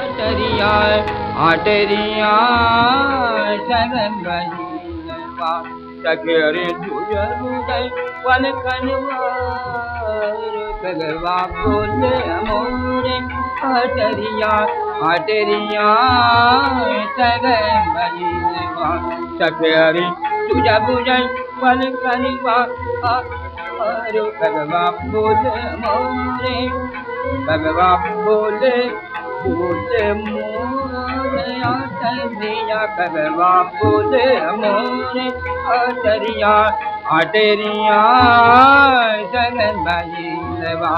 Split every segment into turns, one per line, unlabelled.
आटरिया आटरिया, शरण कनवार भगवा बोले, मोरे, आटरिया आटरिया, शरण बहिनवा सखेरे तुझा बुझय वन कनवार भगवा बोले, मोरे, भगवा बोले पूजे मोरिया करिया कर बापू दे अटरिया अटरिया जगन भाई लेवा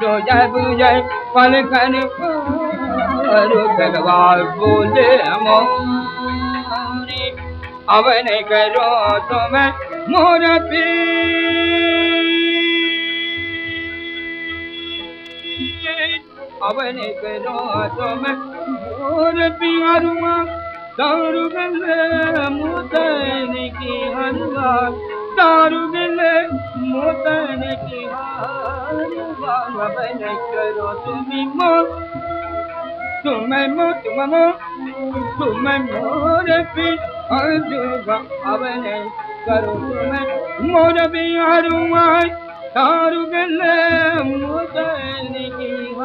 जो जय बुझय पल कर भगवान बोले मोरे। अवन करो तुम मोर पी अवन करो तुम मोर पीआर तारू बले मोदनी हज़ारे अवन करो सुब तुम मो सुम्ह मोर पी हज़ूब मोर पी दारू तारू मोतन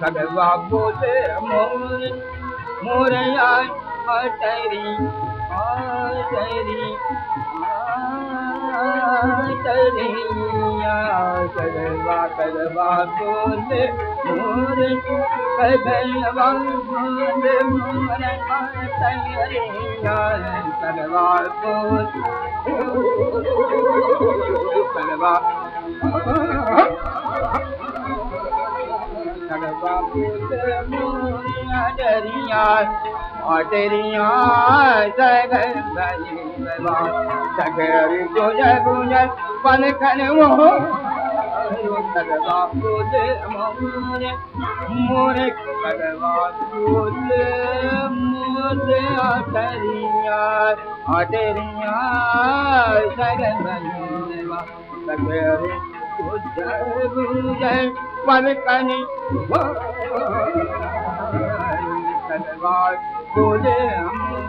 भगवा बोले मोर मोर भगवा बोले मोर भगवा बोले भगवा जगुन पन खन भगवा बोले मोरे मोरे अटरिया जगन सगर जय पन कनि बोले हम